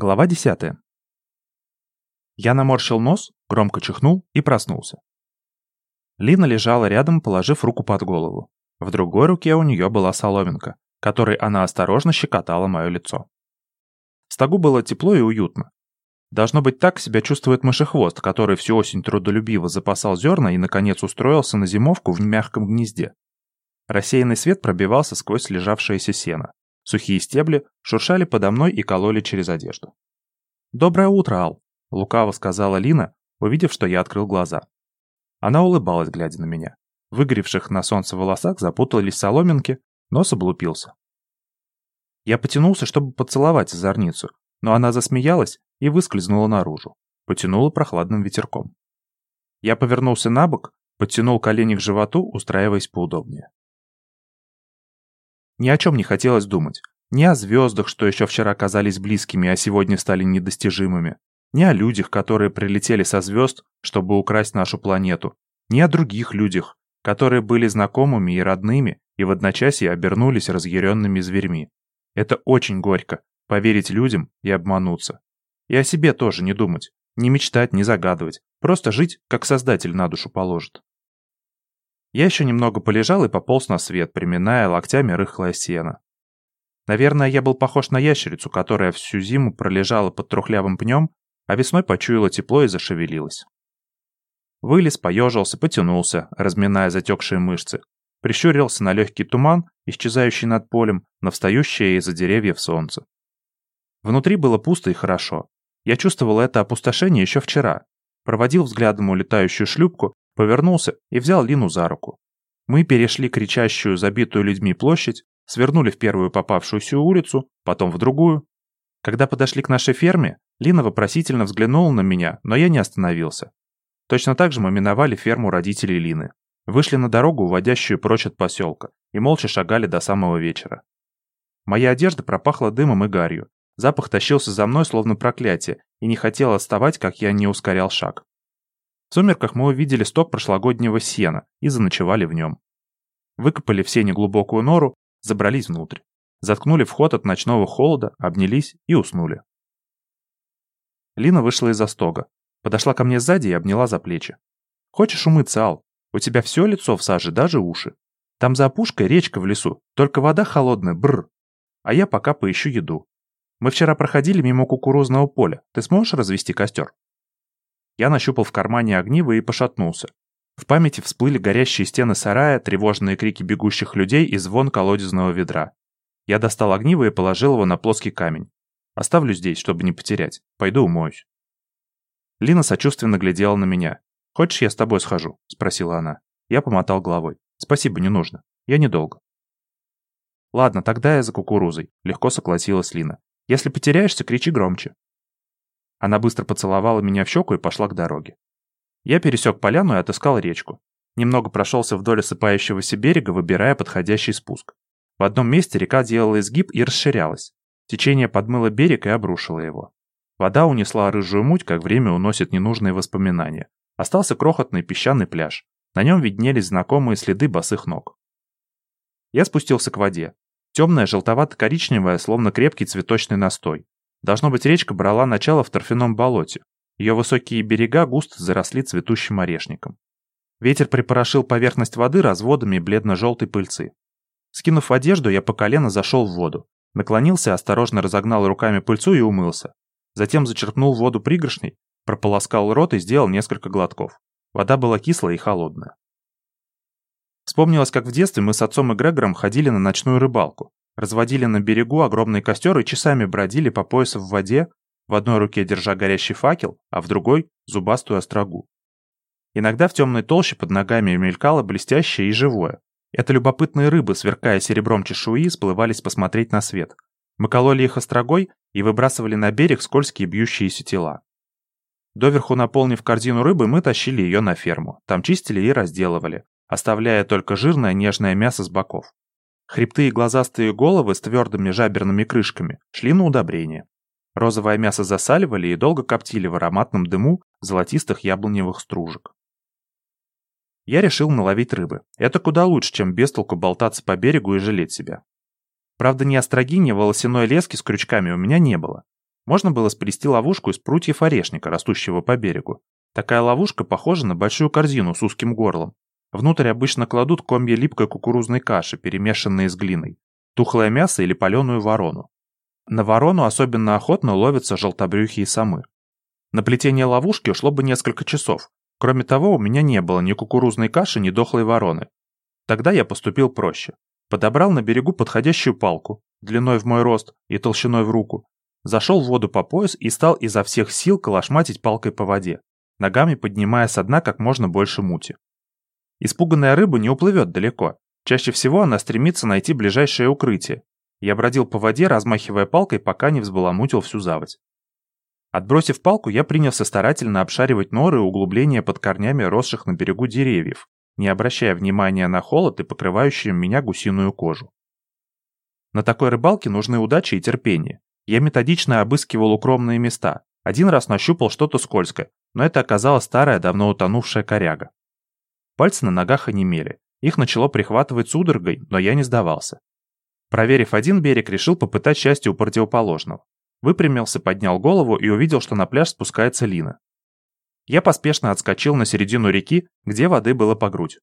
Глава 10. Я наморщил нос, громко чихнул и проснулся. Лина лежала рядом, положив руку под голову. В другой руке у нее была соломинка, которой она осторожно щекотала мое лицо. В стогу было тепло и уютно. Должно быть, так себя чувствует мышехвост, который всю осень трудолюбиво запасал зерна и, наконец, устроился на зимовку в мягком гнезде. Рассеянный свет пробивался сквозь лежавшееся сено. Сухие стебли шуршали подо мной и кололи через одежду. «Доброе утро, Ал», — лукаво сказала Лина, увидев, что я открыл глаза. Она улыбалась, глядя на меня. В выгоревших на солнце волосах запутались соломинки, нос облупился. Я потянулся, чтобы поцеловать озорницу, но она засмеялась и выскользнула наружу. Потянула прохладным ветерком. Я повернулся на бок, подтянул колени к животу, устраиваясь поудобнее. Ни о чем не хотелось думать. Ни о звездах, что еще вчера казались близкими, а сегодня стали недостижимыми. Ни о людях, которые прилетели со звезд, чтобы украсть нашу планету. Ни о других людях, которые были знакомыми и родными и в одночасье обернулись разъяренными зверьми. Это очень горько – поверить людям и обмануться. И о себе тоже не думать, не мечтать, не загадывать, просто жить, как Создатель на душу положит. Я еще немного полежал и пополз на свет, приминая локтями рыхлое сено. Наверное, я был похож на ящерицу, которая всю зиму пролежала под трухлявым пнем, а весной почуяла тепло и зашевелилась. Вылез, поежился, потянулся, разминая затекшие мышцы. Прищурился на легкий туман, исчезающий над полем, на встающее из-за деревьев солнце. Внутри было пусто и хорошо. Я чувствовал это опустошение еще вчера. Проводил взглядом улетающую шлюпку повернулся и взял Лину за руку. Мы перешли кричащую, забитую людьми площадь, свернули в первую попавшуюся улицу, потом в другую. Когда подошли к нашей ферме, Лина вопросительно взглянула на меня, но я не остановился. Точно так же мы миновали ферму родителей Лины. Вышли на дорогу, уводящую прочь от поселка, и молча шагали до самого вечера. Моя одежда пропахла дымом и гарью. Запах тащился за мной, словно проклятие, и не хотел отставать, как я не ускорял шаг. В сумерках мы увидели сток прошлогоднего сена и заночевали в нем. Выкопали в сене глубокую нору, забрались внутрь. Заткнули вход от ночного холода, обнялись и уснули. Лина вышла из-за стога. Подошла ко мне сзади и обняла за плечи. «Хочешь умыться, Ал? У тебя все лицо в саже, даже уши. Там за опушкой речка в лесу, только вода холодная, бррр. А я пока поищу еду. Мы вчера проходили мимо кукурузного поля. Ты сможешь развести костер?» Я нащупал в кармане огниво и пошатнулся. В памяти всплыли горящие стены сарая, тревожные крики бегущих людей и звон колодезного ведра. Я достал огниво и положил его на плоский камень. Оставлю здесь, чтобы не потерять. Пойду умоюсь. Лина сочувственно глядела на меня. «Хочешь, я с тобой схожу?» – спросила она. Я помотал головой. «Спасибо, не нужно. Я недолго». «Ладно, тогда я за кукурузой», – легко согласилась Лина. «Если потеряешься, кричи громче». Она быстро поцеловала меня в щеку и пошла к дороге. Я пересек поляну и отыскал речку. Немного прошелся вдоль осыпающегося берега, выбирая подходящий спуск. В одном месте река делала изгиб и расширялась. Течение подмыло берег и обрушило его. Вода унесла рыжую муть, как время уносит ненужные воспоминания. Остался крохотный песчаный пляж. На нем виднелись знакомые следы босых ног. Я спустился к воде. Темная, желтовато-коричневая, словно крепкий цветочный настой. Должно быть, речка брала начало в торфяном болоте. Ее высокие берега густо заросли цветущим орешником. Ветер припорошил поверхность воды разводами бледно-желтой пыльцы. Скинув одежду, я по колено зашел в воду. Наклонился, осторожно разогнал руками пыльцу и умылся. Затем зачерпнул воду пригоршней, прополоскал рот и сделал несколько глотков. Вода была кислая и холодная. Вспомнилось, как в детстве мы с отцом и Грегором ходили на ночную рыбалку разводили на берегу огромный костер и часами бродили по поясу в воде, в одной руке держа горящий факел, а в другой – зубастую острогу. Иногда в темной толще под ногами мелькало блестящее и живое. Это любопытные рыбы, сверкая серебром чешуи, сплывались посмотреть на свет. Мы кололи их острогой и выбрасывали на берег скользкие бьющиеся тела. Доверху наполнив корзину рыбы, мы тащили ее на ферму. Там чистили и разделывали, оставляя только жирное нежное мясо с боков. Хребты и глазастые головы с твердыми жаберными крышками шли на удобрение. Розовое мясо засаливали и долго коптили в ароматном дыму золотистых яблоневых стружек. Я решил наловить рыбы. Это куда лучше, чем без толку болтаться по берегу и жалеть себя. Правда, ни остроги, ни волосяной лески с крючками у меня не было. можно было сплести ловушку из прутьев орешника, растущего по берегу. Такая ловушка похожа на большую корзину с узким горлом. Внутрь обычно кладут комья липкой кукурузной каши, перемешанные с глиной, тухлое мясо или паленую ворону. На ворону особенно охотно ловятся желтобрюхи и самы. На плетение ловушки ушло бы несколько часов. Кроме того, у меня не было ни кукурузной каши, ни дохлой вороны. Тогда я поступил проще. Подобрал на берегу подходящую палку, длиной в мой рост и толщиной в руку, зашел в воду по пояс и стал изо всех сил колошматить палкой по воде, ногами поднимая со дна как можно больше мути. Испуганная рыба не уплывет далеко. Чаще всего она стремится найти ближайшее укрытие. Я бродил по воде, размахивая палкой, пока не взбаламутил всю заводь. Отбросив палку, я принялся старательно обшаривать норы и углубления под корнями росших на берегу деревьев, не обращая внимания на холод и покрывающую меня гусиную кожу. На такой рыбалке нужны удача и терпение. Я методично обыскивал укромные места. Один раз нащупал что-то скользкое, но это оказалась старая, давно утонувшая коряга. Пальцы на ногах онемели. Их начало прихватывать судорогой, но я не сдавался. Проверив один берег, решил попытать счастье у противоположного. Выпрямился, поднял голову и увидел, что на пляж спускается Лина. Я поспешно отскочил на середину реки, где воды было по грудь.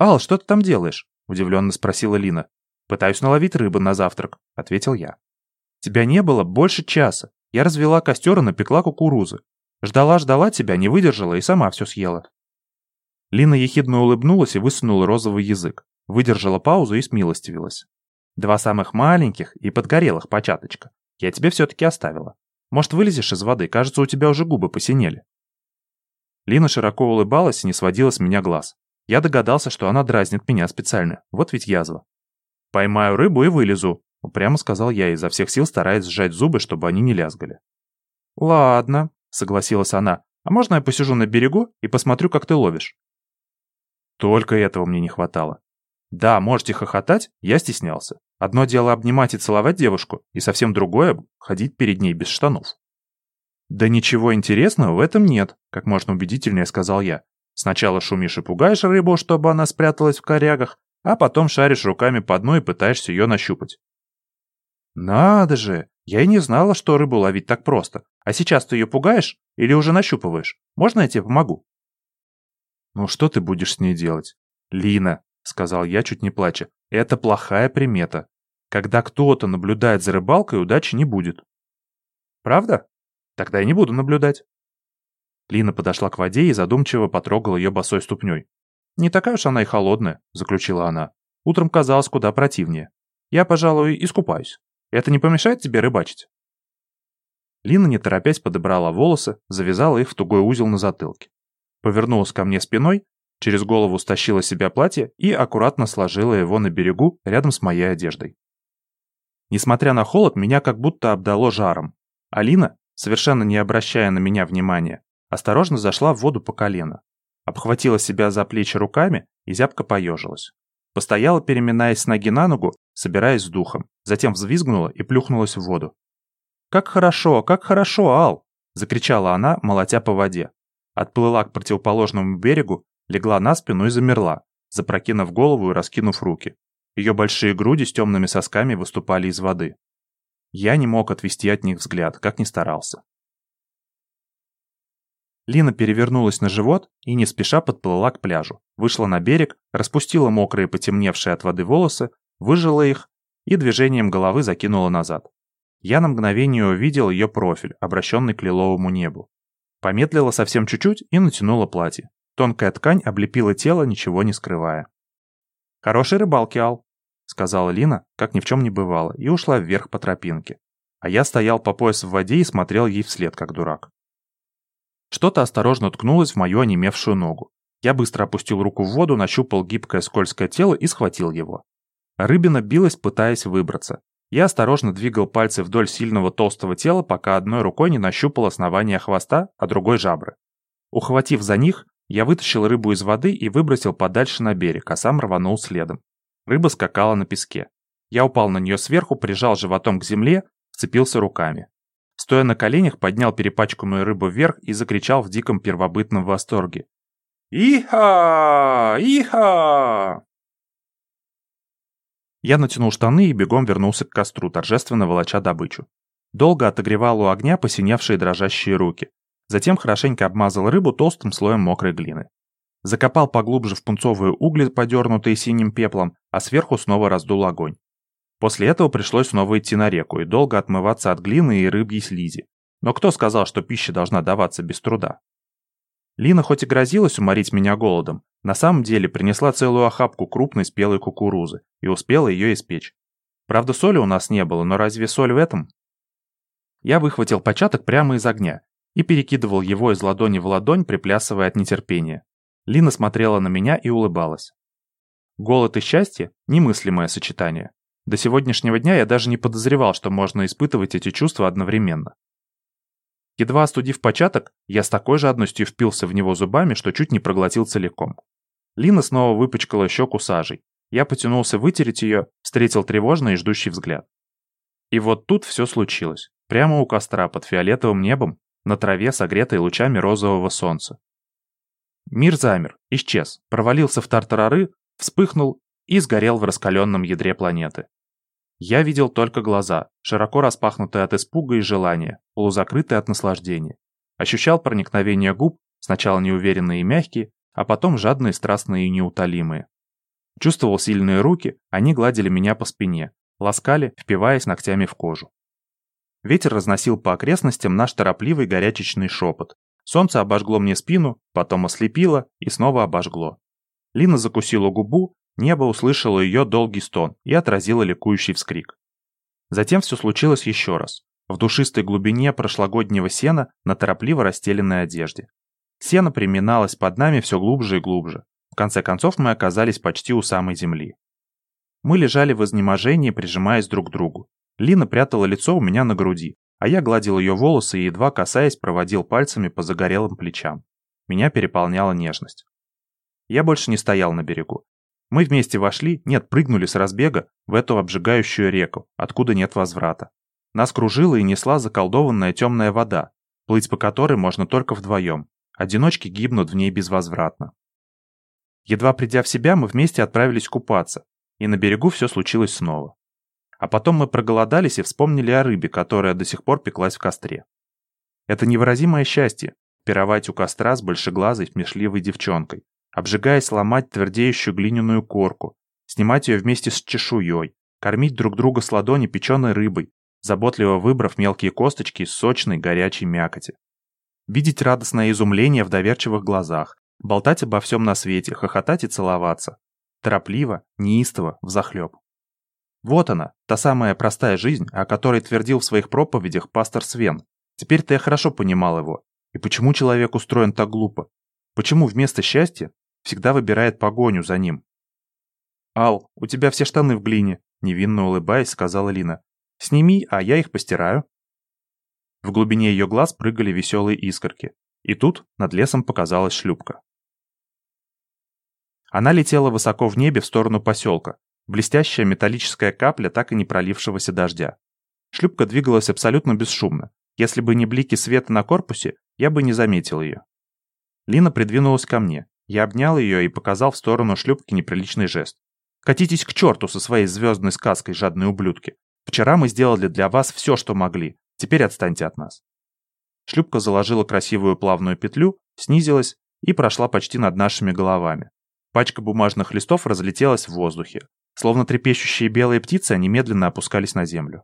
«Ал, что ты там делаешь?» – удивленно спросила Лина. «Пытаюсь наловить рыбы на завтрак», – ответил я. Тебя не было больше часа. Я развела костер и напекла кукурузы. Ждала-ждала тебя, не выдержала и сама все съела. Лина ехидно улыбнулась и высунула розовый язык. Выдержала паузу и смилостивилась. Два самых маленьких и подгорелых початочка. Я тебе все-таки оставила. Может, вылезешь из воды? Кажется, у тебя уже губы посинели. Лина широко улыбалась и не сводила с меня глаз. Я догадался, что она дразнит меня специально. Вот ведь язва. Поймаю рыбу и вылезу, Упрямо сказал я, изо всех сил стараясь сжать зубы, чтобы они не лязгали. «Ладно», — согласилась она. «А можно я посижу на берегу и посмотрю, как ты ловишь?» Только этого мне не хватало. Да, можете хохотать, я стеснялся. Одно дело обнимать и целовать девушку, и совсем другое — ходить перед ней без штанов. «Да ничего интересного в этом нет», — как можно убедительнее сказал я. «Сначала шумишь и пугаешь рыбу, чтобы она спряталась в корягах, а потом шаришь руками по дну и пытаешься ее нащупать. «Надо же! Я и не знала, что рыбу ловить так просто. А сейчас ты ее пугаешь или уже нащупываешь? Можно я тебе помогу?» «Ну что ты будешь с ней делать?» «Лина», — сказал я, чуть не плача, — «это плохая примета. Когда кто-то наблюдает за рыбалкой, удачи не будет». «Правда? Тогда я не буду наблюдать». Лина подошла к воде и задумчиво потрогала ее босой ступней. «Не такая уж она и холодная», — заключила она. «Утром казалось куда противнее. Я, пожалуй, искупаюсь». Это не помешает тебе рыбачить?» Лина, не торопясь, подобрала волосы, завязала их в тугой узел на затылке. Повернулась ко мне спиной, через голову стащила себя платье и аккуратно сложила его на берегу рядом с моей одеждой. Несмотря на холод, меня как будто обдало жаром. Алина, совершенно не обращая на меня внимания, осторожно зашла в воду по колено. Обхватила себя за плечи руками и зябко поежилась. Постояла, переминаясь с ноги на ногу, собираясь с духом. Затем взвизгнула и плюхнулась в воду. «Как хорошо, как хорошо, Ал!» – закричала она, молотя по воде. Отплыла к противоположному берегу, легла на спину и замерла, запрокинув голову и раскинув руки. Ее большие груди с темными сосками выступали из воды. Я не мог отвести от них взгляд, как ни старался. Лина перевернулась на живот и не спеша подплыла к пляжу. Вышла на берег, распустила мокрые потемневшие от воды волосы, выжила их и движением головы закинула назад. Я на мгновение увидел ее профиль, обращенный к лиловому небу. Помедлила совсем чуть-чуть и натянула платье. Тонкая ткань облепила тело, ничего не скрывая. «Хорошей рыбалки, Ал», — сказала Лина, как ни в чем не бывало, и ушла вверх по тропинке. А я стоял по пояс в воде и смотрел ей вслед, как дурак. Что-то осторожно ткнулось в мою онемевшую ногу. Я быстро опустил руку в воду, нащупал гибкое скользкое тело и схватил его. Рыбина билась, пытаясь выбраться. Я осторожно двигал пальцы вдоль сильного толстого тела, пока одной рукой не нащупал основание хвоста, а другой жабры. Ухватив за них, я вытащил рыбу из воды и выбросил подальше на берег, а сам рванул следом. Рыба скакала на песке. Я упал на нее сверху, прижал животом к земле, вцепился руками. Стоя на коленях, поднял перепачканную рыбу вверх и закричал в диком первобытном восторге. «Иха! Иха!» Я натянул штаны и бегом вернулся к костру, торжественно волоча добычу. Долго отогревал у огня посиневшие дрожащие руки. Затем хорошенько обмазал рыбу толстым слоем мокрой глины. Закопал поглубже в пунцовые угли, подернутые синим пеплом, а сверху снова раздул огонь. После этого пришлось снова идти на реку и долго отмываться от глины и рыбьей слизи. Но кто сказал, что пища должна даваться без труда? Лина хоть и грозилась уморить меня голодом, на самом деле принесла целую охапку крупной спелой кукурузы и успела ее испечь. Правда, соли у нас не было, но разве соль в этом? Я выхватил початок прямо из огня и перекидывал его из ладони в ладонь, приплясывая от нетерпения. Лина смотрела на меня и улыбалась. Голод и счастье – немыслимое сочетание. До сегодняшнего дня я даже не подозревал, что можно испытывать эти чувства одновременно. Едва остудив початок, я с такой жадностью впился в него зубами, что чуть не проглотил целиком. Лина снова выпачкала щеку сажей. Я потянулся вытереть ее, встретил тревожный и ждущий взгляд. И вот тут все случилось. Прямо у костра, под фиолетовым небом, на траве, согретой лучами розового солнца. Мир замер, исчез, провалился в тартарары, вспыхнул и сгорел в раскаленном ядре планеты. Я видел только глаза, широко распахнутые от испуга и желания, полузакрытые от наслаждения. Ощущал проникновение губ, сначала неуверенные и мягкие, а потом жадные, страстные и неутолимые. Чувствовал сильные руки, они гладили меня по спине, ласкали, впиваясь ногтями в кожу. Ветер разносил по окрестностям наш торопливый горячечный шепот. Солнце обожгло мне спину, потом ослепило и снова обожгло. Лина закусила губу, Небо услышало ее долгий стон и отразило ликующий вскрик. Затем все случилось еще раз. В душистой глубине прошлогоднего сена на торопливо расстеленной одежде. Сено приминалось под нами все глубже и глубже. В конце концов мы оказались почти у самой земли. Мы лежали в изнеможении, прижимаясь друг к другу. Лина прятала лицо у меня на груди, а я гладил ее волосы и, едва касаясь, проводил пальцами по загорелым плечам. Меня переполняла нежность. Я больше не стоял на берегу. Мы вместе вошли, нет, прыгнули с разбега в эту обжигающую реку, откуда нет возврата. Нас кружила и несла заколдованная темная вода, плыть по которой можно только вдвоем. Одиночки гибнут в ней безвозвратно. Едва придя в себя, мы вместе отправились купаться, и на берегу все случилось снова. А потом мы проголодались и вспомнили о рыбе, которая до сих пор пеклась в костре. Это невыразимое счастье – пировать у костра с большеглазой, смешливой девчонкой, обжигаясь ломать твердеющую глиняную корку, снимать ее вместе с чешуей, кормить друг друга с ладони печеной рыбой, заботливо выбрав мелкие косточки из сочной горячей мякоти. Видеть радостное изумление в доверчивых глазах, болтать обо всем на свете, хохотать и целоваться. Торопливо, неистово, взахлеб. Вот она, та самая простая жизнь, о которой твердил в своих проповедях пастор Свен. Теперь-то я хорошо понимал его. И почему человек устроен так глупо? Почему вместо счастья всегда выбирает погоню за ним. «Ал, у тебя все штаны в глине», — невинно улыбаясь, сказала Лина. «Сними, а я их постираю». В глубине ее глаз прыгали веселые искорки. И тут над лесом показалась шлюпка. Она летела высоко в небе в сторону поселка, блестящая металлическая капля так и не пролившегося дождя. Шлюпка двигалась абсолютно бесшумно. Если бы не блики света на корпусе, я бы не заметил ее. Лина придвинулась ко мне. Я обнял ее и показал в сторону шлюпки неприличный жест. «Катитесь к черту со своей звездной сказкой, жадные ублюдки. Вчера мы сделали для вас все, что могли. Теперь отстаньте от нас». Шлюпка заложила красивую плавную петлю, снизилась и прошла почти над нашими головами. Пачка бумажных листов разлетелась в воздухе. Словно трепещущие белые птицы, они медленно опускались на землю.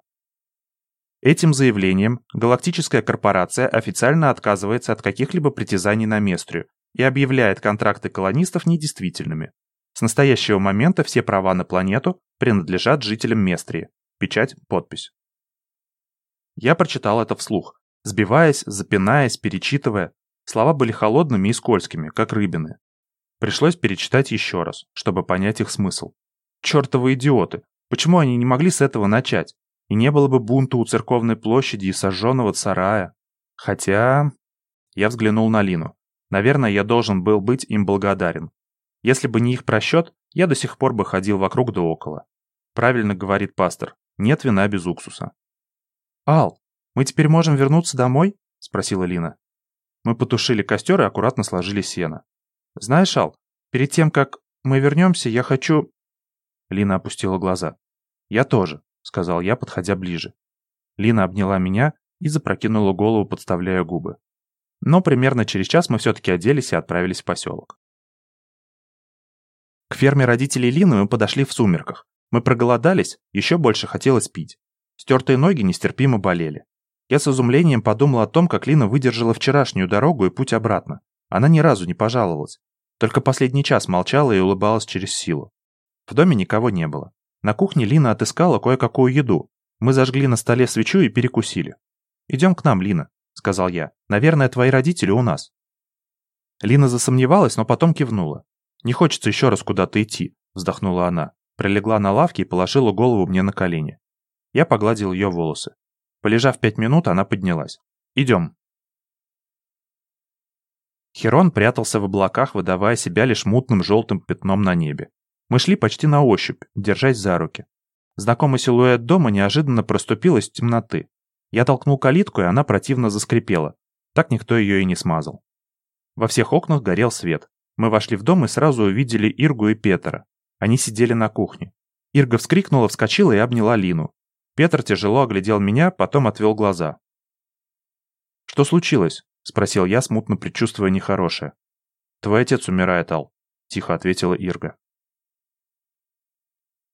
Этим заявлением галактическая корпорация официально отказывается от каких-либо притязаний на Местрию и объявляет контракты колонистов недействительными. С настоящего момента все права на планету принадлежат жителям Местрии. Печать, подпись. Я прочитал это вслух, сбиваясь, запинаясь, перечитывая. Слова были холодными и скользкими, как рыбины. Пришлось перечитать еще раз, чтобы понять их смысл. Чертовы идиоты! Почему они не могли с этого начать? И не было бы бунта у церковной площади и сожженного сарая. Хотя... Я взглянул на Лину. Наверное, я должен был быть им благодарен. Если бы не их просчет, я до сих пор бы ходил вокруг да около. Правильно говорит пастор, нет вина без уксуса. «Ал, мы теперь можем вернуться домой?» – спросила Лина. Мы потушили костер и аккуратно сложили сено. «Знаешь, Ал, перед тем, как мы вернемся, я хочу...» Лина опустила глаза. «Я тоже», — сказал я, подходя ближе. Лина обняла меня и запрокинула голову, подставляя губы. Но примерно через час мы все-таки оделись и отправились в поселок. К ферме родителей Лины мы подошли в сумерках. Мы проголодались, еще больше хотелось пить. Стертые ноги нестерпимо болели. Я с изумлением подумал о том, как Лина выдержала вчерашнюю дорогу и путь обратно. Она ни разу не пожаловалась. Только последний час молчала и улыбалась через силу. В доме никого не было. На кухне Лина отыскала кое-какую еду. Мы зажгли на столе свечу и перекусили. «Идем к нам, Лина», — сказал я. «Наверное, твои родители у нас». Лина засомневалась, но потом кивнула. «Не хочется еще раз куда-то идти», — вздохнула она. Прилегла на лавке и положила голову мне на колени. Я погладил ее волосы. Полежав пять минут, она поднялась. «Идем». Херон прятался в облаках, выдавая себя лишь мутным желтым пятном на небе. Мы шли почти на ощупь, держась за руки. Знакомый силуэт дома неожиданно проступил из темноты. Я толкнул калитку, и она противно заскрипела. Так никто ее и не смазал. Во всех окнах горел свет. Мы вошли в дом и сразу увидели Иргу и Петра. Они сидели на кухне. Ирга вскрикнула, вскочила и обняла Лину. Петр тяжело оглядел меня, потом отвел глаза. «Что случилось?» — спросил я, смутно предчувствуя нехорошее. «Твой отец умирает, Ал», — тихо ответила Ирга.